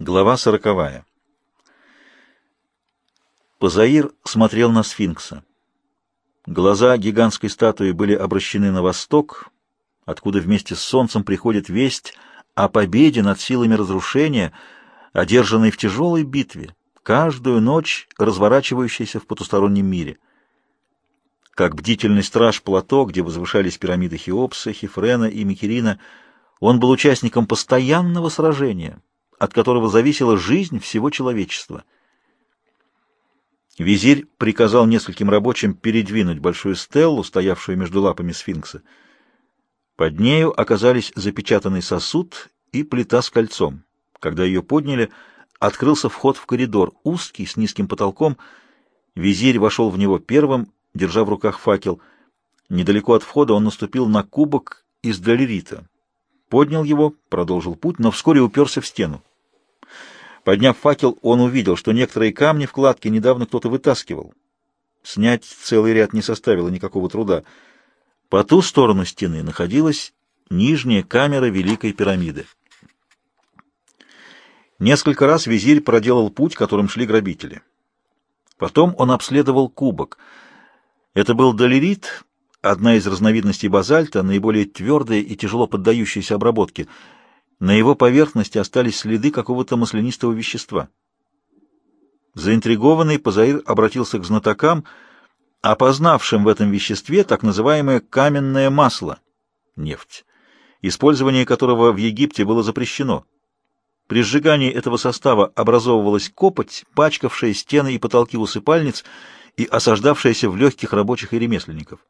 Глава сороковая. Позаир смотрел на сфинкса. Глаза гигантской статуи были обращены на восток, откуда вместе с солнцем приходит весть о победе над силами разрушения, одержанной в тяжелой битве, каждую ночь разворачивающейся в потустороннем мире. Как бдительный страж плато, где возвышались пирамиды Хеопса, Хифрена и Микерина, он был участником постоянного сражения — от которого зависела жизнь всего человечества. Визирь приказал нескольким рабочим передвинуть большую стеллу, стоявшую между лапами сфинкса. Под нею оказались запечатанный сосуд и плита с кольцом. Когда ее подняли, открылся вход в коридор, узкий, с низким потолком. Визирь вошел в него первым, держа в руках факел. Недалеко от входа он наступил на кубок из долерита. Поднял его, продолжил путь, но вскоре уперся в стену. Подняв факел, он увидел, что некоторые камни в кладке недавно кто-то вытаскивал. Снять целый ряд не составило никакого труда. По ту сторону стены находилась нижняя камера Великой пирамиды. Несколько раз визирь проделал путь, которым шли грабители. Потом он обследовал кубок. Это был долерит, одна из разновидностей базальта, наиболее твердая и тяжело поддающаяся обработке — на его поверхности остались следы какого-то маслянистого вещества. Заинтригованный Пазаир обратился к знатокам, опознавшим в этом веществе так называемое каменное масло — нефть, использование которого в Египте было запрещено. При сжигании этого состава образовывалась копоть, пачкавшая стены и потолки усыпальниц и осаждавшаяся в легких рабочих и ремесленников.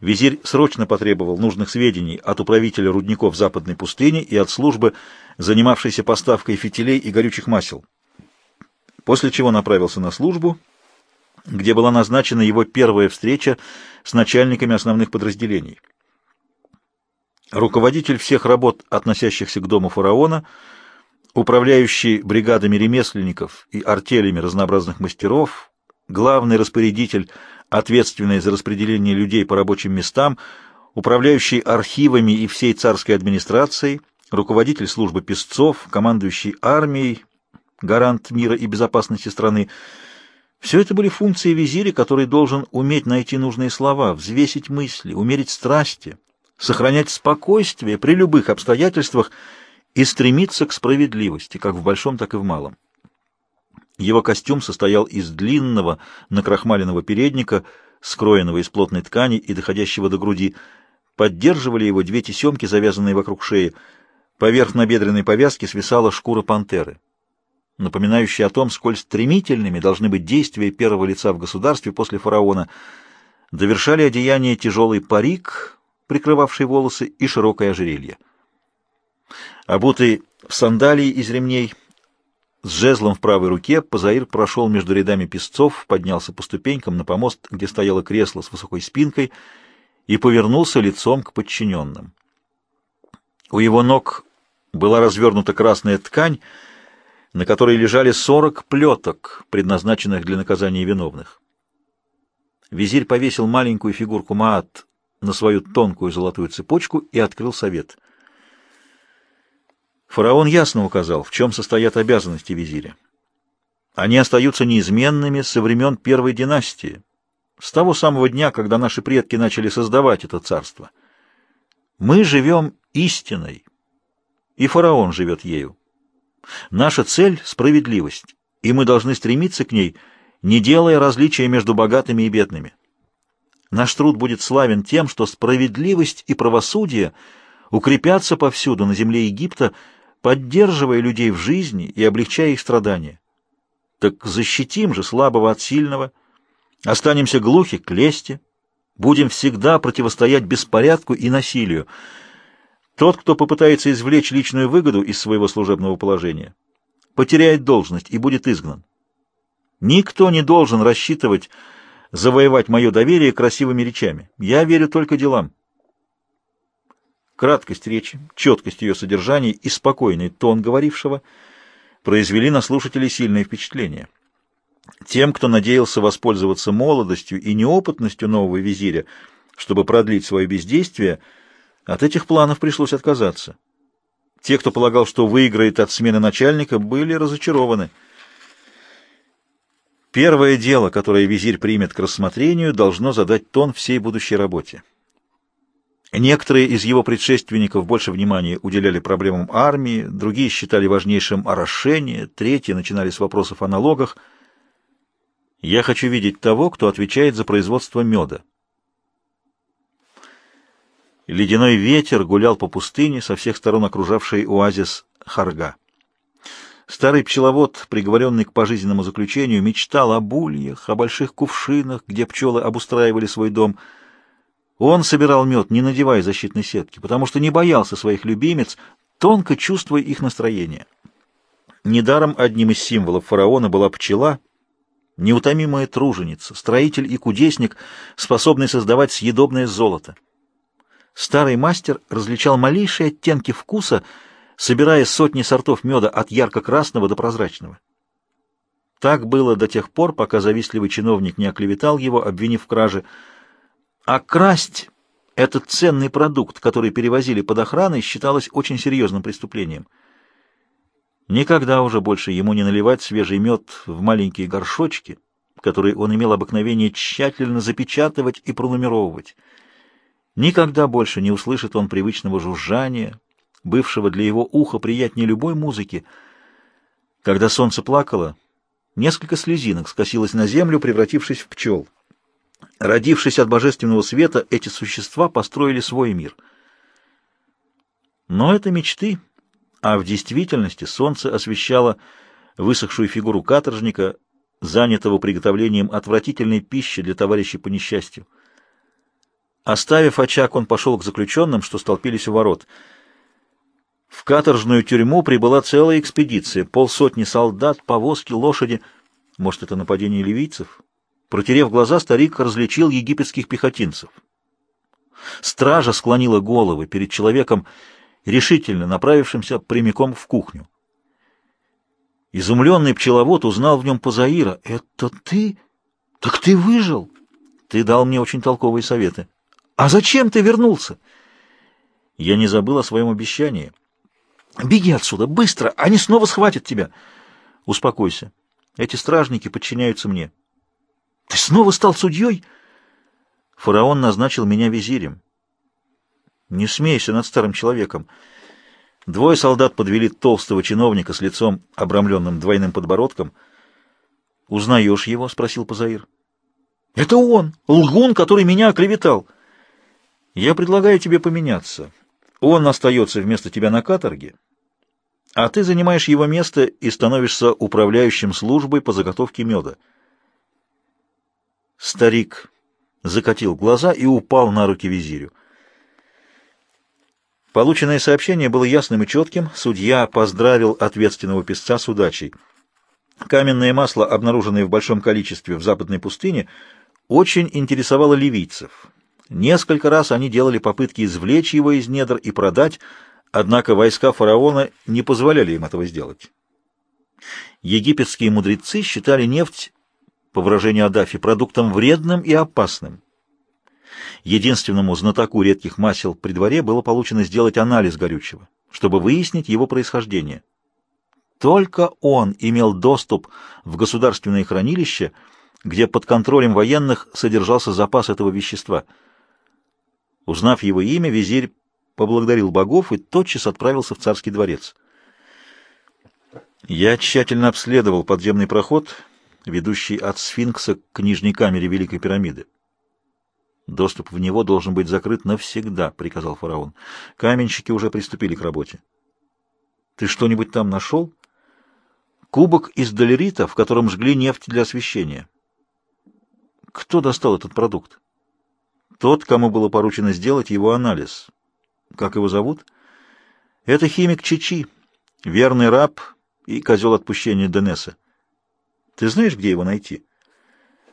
Визирь срочно потребовал нужных сведений от управителя рудников Западной пустыни и от службы, занимавшейся поставкой фитилей и горючих масел. После чего направился на службу, где была назначена его первая встреча с начальниками основных подразделений. Руководитель всех работ, относящихся к дому фараона, управляющий бригадами ремесленников и артелями разнообразных мастеров, главный распорядитель ответственный за распределение людей по рабочим местам, управляющий архивами и всей царской администрацией, руководитель службы песцов, командующий армией, гарант мира и безопасности страны. Все это были функции визиря, который должен уметь найти нужные слова, взвесить мысли, умерить страсти, сохранять спокойствие при любых обстоятельствах и стремиться к справедливости, как в большом, так и в малом. Его костюм состоял из длинного накрахмаленного передника, скроенного из плотной ткани и доходящего до груди. Поддерживали его две тесемки, завязанные вокруг шеи. Поверх набедренной повязки свисала шкура пантеры, напоминающая о том, сколь стремительными должны быть действия первого лица в государстве после фараона. Довершали одеяние тяжелый парик, прикрывавший волосы, и широкое ожерелье. Обутый в сандалии из ремней — с жезлом в правой руке Пазаир прошел между рядами песцов, поднялся по ступенькам на помост, где стояло кресло с высокой спинкой, и повернулся лицом к подчиненным. У его ног была развернута красная ткань, на которой лежали сорок плеток, предназначенных для наказания виновных. Визирь повесил маленькую фигурку Маат на свою тонкую золотую цепочку и открыл совет — Фараон ясно указал, в чем состоят обязанности визиря. Они остаются неизменными со времен первой династии, с того самого дня, когда наши предки начали создавать это царство. Мы живем истиной, и фараон живет ею. Наша цель — справедливость, и мы должны стремиться к ней, не делая различия между богатыми и бедными. Наш труд будет славен тем, что справедливость и правосудие укрепятся повсюду на земле Египта, поддерживая людей в жизни и облегчая их страдания. Так защитим же слабого от сильного, останемся глухи к лести, будем всегда противостоять беспорядку и насилию. Тот, кто попытается извлечь личную выгоду из своего служебного положения, потеряет должность и будет изгнан. Никто не должен рассчитывать завоевать мое доверие красивыми речами. Я верю только делам. Краткость речи, четкость ее содержания и спокойный тон говорившего произвели на слушателей сильное впечатление. Тем, кто надеялся воспользоваться молодостью и неопытностью нового визиря, чтобы продлить свое бездействие, от этих планов пришлось отказаться. Те, кто полагал, что выиграет от смены начальника, были разочарованы. Первое дело, которое визирь примет к рассмотрению, должно задать тон всей будущей работе. Некоторые из его предшественников больше внимания уделяли проблемам армии, другие считали важнейшим орошение, третьи начинали с вопросов о налогах. «Я хочу видеть того, кто отвечает за производство меда». Ледяной ветер гулял по пустыне, со всех сторон окружавшей оазис Харга. Старый пчеловод, приговоренный к пожизненному заключению, мечтал о бульях, о больших кувшинах, где пчелы обустраивали свой дом — он собирал мед, не надевая защитной сетки, потому что не боялся своих любимец, тонко чувствуя их настроение. Недаром одним из символов фараона была пчела, неутомимая труженица, строитель и кудесник, способный создавать съедобное золото. Старый мастер различал малейшие оттенки вкуса, собирая сотни сортов меда от ярко-красного до прозрачного. Так было до тех пор, пока завистливый чиновник не оклеветал его, обвинив в краже – а красть этот ценный продукт, который перевозили под охраной, считалось очень серьезным преступлением. Никогда уже больше ему не наливать свежий мед в маленькие горшочки, которые он имел обыкновение тщательно запечатывать и пронумеровывать. Никогда больше не услышит он привычного жужжания, бывшего для его уха приятнее любой музыки. Когда солнце плакало, несколько слезинок скосилось на землю, превратившись в пчел. Родившись от божественного света, эти существа построили свой мир. Но это мечты, а в действительности солнце освещало высохшую фигуру каторжника, занятого приготовлением отвратительной пищи для товарищей по несчастью. Оставив очаг, он пошел к заключенным, что столпились у ворот. В каторжную тюрьму прибыла целая экспедиция, полсотни солдат, повозки, лошади. Может, это нападение ливийцев? Протерев глаза, старик различил египетских пехотинцев. Стража склонила головы перед человеком, решительно направившимся прямиком в кухню. Изумленный пчеловод узнал в нем Пазаира. «Это ты? Так ты выжил?» «Ты дал мне очень толковые советы». «А зачем ты вернулся?» «Я не забыл о своем обещании». «Беги отсюда, быстро! Они снова схватят тебя!» «Успокойся. Эти стражники подчиняются мне». Ты снова стал судьей? Фараон назначил меня визирем. Не смейся над старым человеком. Двое солдат подвели толстого чиновника с лицом, обрамленным двойным подбородком. «Узнаешь его?» — спросил Пазаир. «Это он, лгун, который меня оклеветал. Я предлагаю тебе поменяться. Он остается вместо тебя на каторге, а ты занимаешь его место и становишься управляющим службой по заготовке меда». Старик закатил глаза и упал на руки визирю. Полученное сообщение было ясным и четким. Судья поздравил ответственного писца с удачей. Каменное масло, обнаруженное в большом количестве в западной пустыне, очень интересовало ливийцев. Несколько раз они делали попытки извлечь его из недр и продать, однако войска фараона не позволяли им этого сделать. Египетские мудрецы считали нефть по выражению Адафи, продуктом вредным и опасным. Единственному знатоку редких масел при дворе было получено сделать анализ горючего, чтобы выяснить его происхождение. Только он имел доступ в государственное хранилище, где под контролем военных содержался запас этого вещества. Узнав его имя, визирь поблагодарил богов и тотчас отправился в царский дворец. Я тщательно обследовал подземный проход ведущий от сфинкса к нижней камере Великой пирамиды. «Доступ в него должен быть закрыт навсегда», — приказал фараон. «Каменщики уже приступили к работе». «Ты что-нибудь там нашел?» «Кубок из долерита, в котором жгли нефть для освещения». «Кто достал этот продукт?» «Тот, кому было поручено сделать его анализ». «Как его зовут?» «Это химик Чичи, верный раб и козел отпущения Денеса. Ты знаешь, где его найти?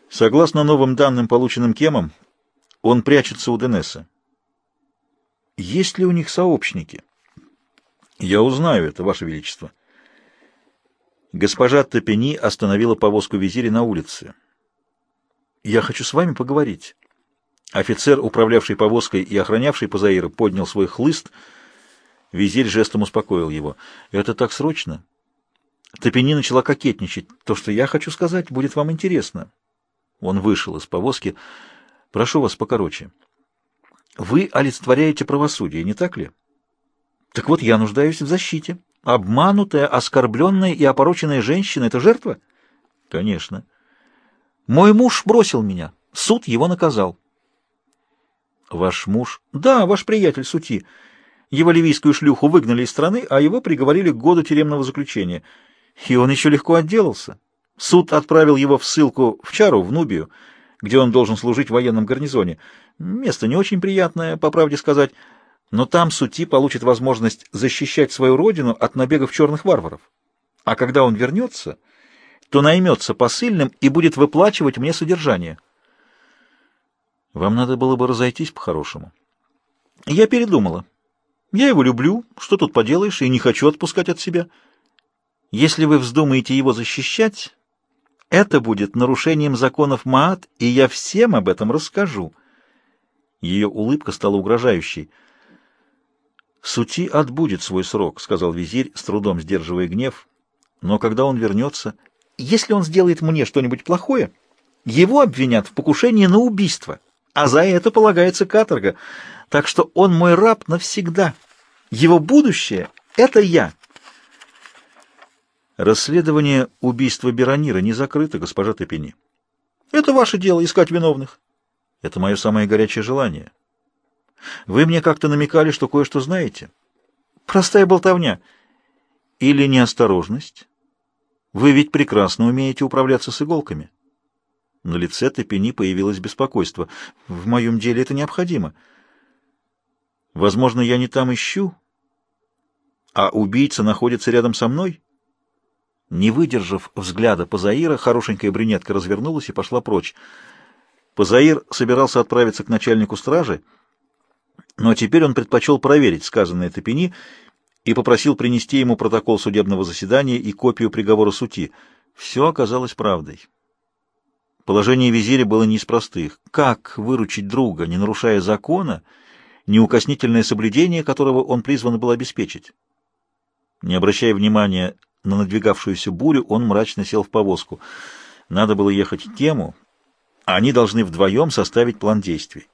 Согласно новым данным, полученным Кемом, он прячется у Денеса. Есть ли у них сообщники? Я узнаю это, Ваше Величество. Госпожа Топени остановила повозку визиря на улице. Я хочу с вами поговорить. Офицер, управлявший повозкой и охранявший Пазаира, поднял свой хлыст Визирь жестом успокоил его. «Это так срочно?» Топени начала кокетничать. «То, что я хочу сказать, будет вам интересно». Он вышел из повозки. «Прошу вас покороче. Вы олицетворяете правосудие, не так ли?» «Так вот, я нуждаюсь в защите. Обманутая, оскорбленная и опороченная женщина — это жертва?» «Конечно». «Мой муж бросил меня. Суд его наказал». «Ваш муж?» «Да, ваш приятель Сути». Его ливийскую шлюху выгнали из страны, а его приговорили к году тюремного заключения. И он еще легко отделался. Суд отправил его в ссылку в Чару, в Нубию, где он должен служить в военном гарнизоне. Место не очень приятное, по правде сказать, но там Сути получит возможность защищать свою родину от набегов черных варваров. А когда он вернется, то наймется посыльным и будет выплачивать мне содержание. Вам надо было бы разойтись по-хорошему. Я передумала. Я его люблю, что тут поделаешь, и не хочу отпускать от себя. Если вы вздумаете его защищать, это будет нарушением законов Маат, и я всем об этом расскажу. Ее улыбка стала угрожающей. «Сути отбудет свой срок», — сказал визирь, с трудом сдерживая гнев. «Но когда он вернется, если он сделает мне что-нибудь плохое, его обвинят в покушении на убийство, а за это полагается каторга» так что он мой раб навсегда. Его будущее — это я. Расследование убийства Беронира не закрыто, госпожа Топини. Это ваше дело — искать виновных. Это мое самое горячее желание. Вы мне как-то намекали, что кое-что знаете. Простая болтовня. Или неосторожность. Вы ведь прекрасно умеете управляться с иголками. На лице Топини появилось беспокойство. В моем деле это необходимо. Возможно, я не там ищу, а убийца находится рядом со мной? Не выдержав взгляда Пазаира, хорошенькая брюнетка развернулась и пошла прочь. Пазаир собирался отправиться к начальнику стражи, но теперь он предпочел проверить сказанное Топини и попросил принести ему протокол судебного заседания и копию приговора сути. Все оказалось правдой. Положение визиря было не из простых. Как выручить друга, не нарушая закона, — неукоснительное соблюдение которого он призван был обеспечить. Не обращая внимания на надвигавшуюся бурю, он мрачно сел в повозку. Надо было ехать к тему, а они должны вдвоем составить план действий.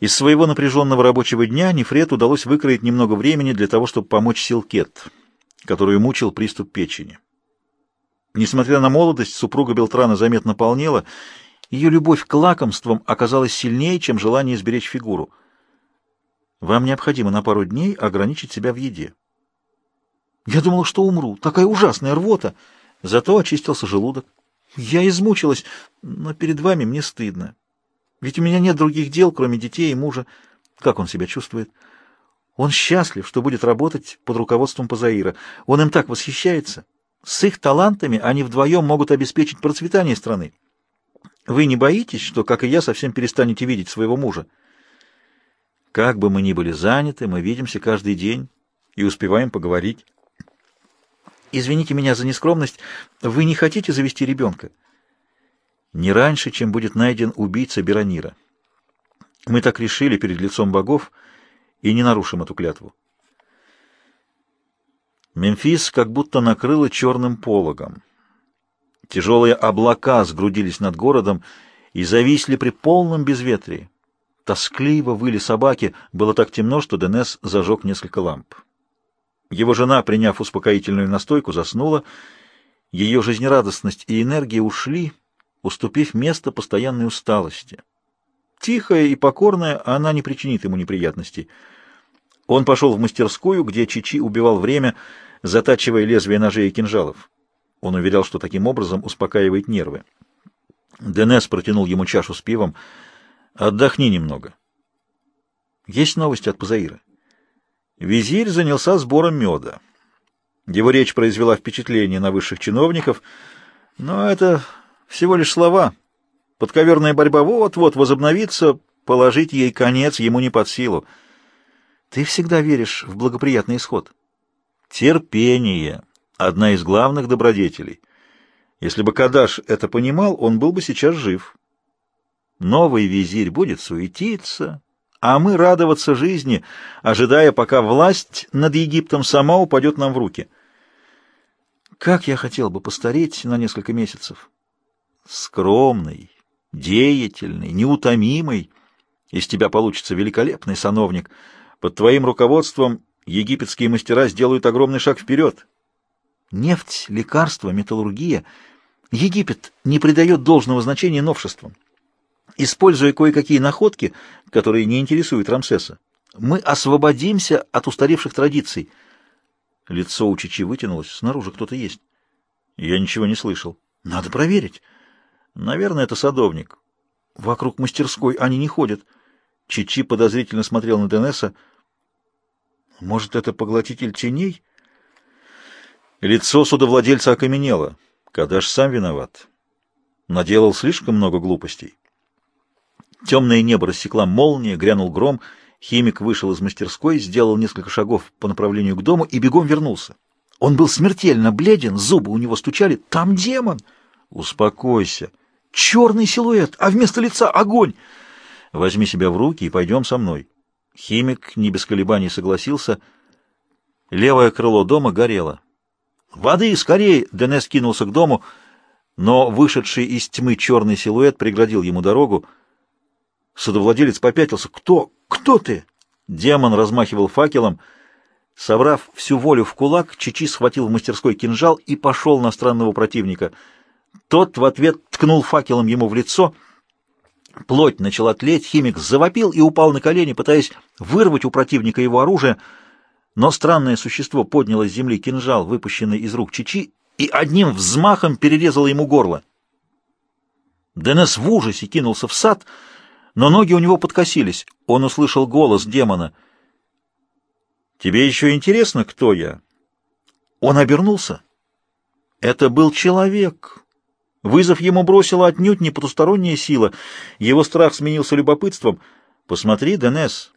Из своего напряженного рабочего дня Нефрет удалось выкроить немного времени для того, чтобы помочь Силкет, которую мучил приступ печени. Несмотря на молодость, супруга Белтрана заметно полнела ее любовь к лакомствам оказалась сильнее, чем желание сберечь фигуру. Вам необходимо на пару дней ограничить себя в еде. Я думала, что умру. Такая ужасная рвота. Зато очистился желудок. Я измучилась, но перед вами мне стыдно. Ведь у меня нет других дел, кроме детей и мужа. Как он себя чувствует? Он счастлив, что будет работать под руководством Пазаира. Он им так восхищается. С их талантами они вдвоем могут обеспечить процветание страны. Вы не боитесь, что, как и я, совсем перестанете видеть своего мужа? Как бы мы ни были заняты, мы видимся каждый день и успеваем поговорить. Извините меня за нескромность, вы не хотите завести ребенка? Не раньше, чем будет найден убийца Беронира. Мы так решили перед лицом богов и не нарушим эту клятву. Мемфис как будто накрыло черным пологом. Тяжелые облака сгрудились над городом и зависли при полном безветрии. Тоскливо выли собаки, было так темно, что Денес зажег несколько ламп. Его жена, приняв успокоительную настойку, заснула. Ее жизнерадостность и энергия ушли, уступив место постоянной усталости. Тихая и покорная, она не причинит ему неприятностей. Он пошел в мастерскую, где Чичи убивал время, затачивая лезвия ножей и кинжалов. Он уверял, что таким образом успокаивает нервы. Денес протянул ему чашу с пивом. «Отдохни немного». Есть новости от Пазаира. Визирь занялся сбором меда. Его речь произвела впечатление на высших чиновников, но это всего лишь слова. Подковерная борьба вот-вот возобновится, положить ей конец ему не под силу. Ты всегда веришь в благоприятный исход. Терпение одна из главных добродетелей. Если бы Кадаш это понимал, он был бы сейчас жив. Новый визирь будет суетиться, а мы радоваться жизни, ожидая, пока власть над Египтом сама упадет нам в руки. Как я хотел бы постареть на несколько месяцев. Скромный, деятельный, неутомимый. Из тебя получится великолепный сановник. Под твоим руководством египетские мастера сделают огромный шаг вперед. Нефть, лекарства, металлургия. Египет не придает должного значения новшествам. Используя кое-какие находки, которые не интересуют Рамсеса, мы освободимся от устаревших традиций. Лицо у Чичи вытянулось. Снаружи кто-то есть. Я ничего не слышал. Надо проверить. Наверное, это садовник. Вокруг мастерской они не ходят. Чичи подозрительно смотрел на Денеса. Может, это поглотитель теней? Лицо судовладельца окаменело. Кадаш сам виноват. Наделал слишком много глупостей. Темное небо рассекла молния, грянул гром. Химик вышел из мастерской, сделал несколько шагов по направлению к дому и бегом вернулся. Он был смертельно бледен, зубы у него стучали. «Там демон!» «Успокойся!» «Черный силуэт, а вместо лица огонь!» «Возьми себя в руки и пойдем со мной». Химик не без колебаний согласился. Левое крыло дома горело. «Воды, скорее!» — Денес кинулся к дому, но вышедший из тьмы черный силуэт преградил ему дорогу. Судовладелец попятился. «Кто? Кто ты?» Демон размахивал факелом. Собрав всю волю в кулак, Чичи схватил в мастерской кинжал и пошел на странного противника. Тот в ответ ткнул факелом ему в лицо. Плоть начала тлеть, химик завопил и упал на колени, пытаясь вырвать у противника его оружие, но странное существо подняло с земли кинжал, выпущенный из рук Чичи, и одним взмахом перерезало ему горло. Денес в ужасе кинулся в сад — но ноги у него подкосились. Он услышал голос демона. «Тебе еще интересно, кто я?» Он обернулся. Это был человек. Вызов ему бросила отнюдь не потусторонняя сила. Его страх сменился любопытством. «Посмотри, Денес,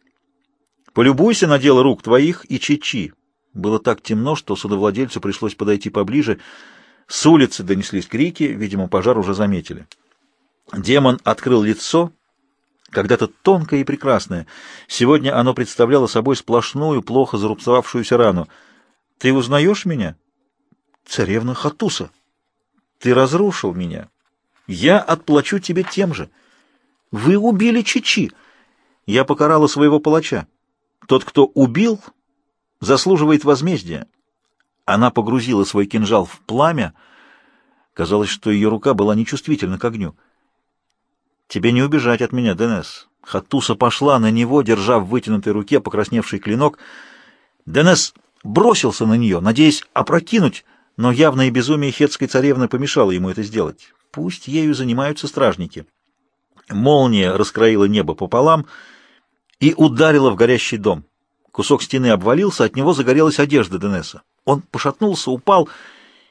полюбуйся на дело рук твоих и Чичи». Было так темно, что судовладельцу пришлось подойти поближе. С улицы донеслись крики, видимо, пожар уже заметили. Демон открыл лицо когда-то тонкое и прекрасное. Сегодня оно представляло собой сплошную, плохо зарубцевавшуюся рану. «Ты узнаешь меня?» «Царевна Хатуса, ты разрушил меня. Я отплачу тебе тем же. Вы убили Чичи. Я покарала своего палача. Тот, кто убил, заслуживает возмездия». Она погрузила свой кинжал в пламя. Казалось, что ее рука была нечувствительна к огню. Тебе не убежать от меня, Денес. Хатуса пошла на него, держа в вытянутой руке покрасневший клинок. Денес бросился на нее, надеясь опрокинуть, но явное безумие хетской царевны помешало ему это сделать. Пусть ею занимаются стражники. Молния раскроила небо пополам и ударила в горящий дом. Кусок стены обвалился, от него загорелась одежда Денеса. Он пошатнулся, упал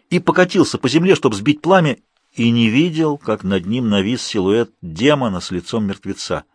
и покатился по земле, чтобы сбить пламя, и не видел, как над ним навис силуэт демона с лицом мертвеца.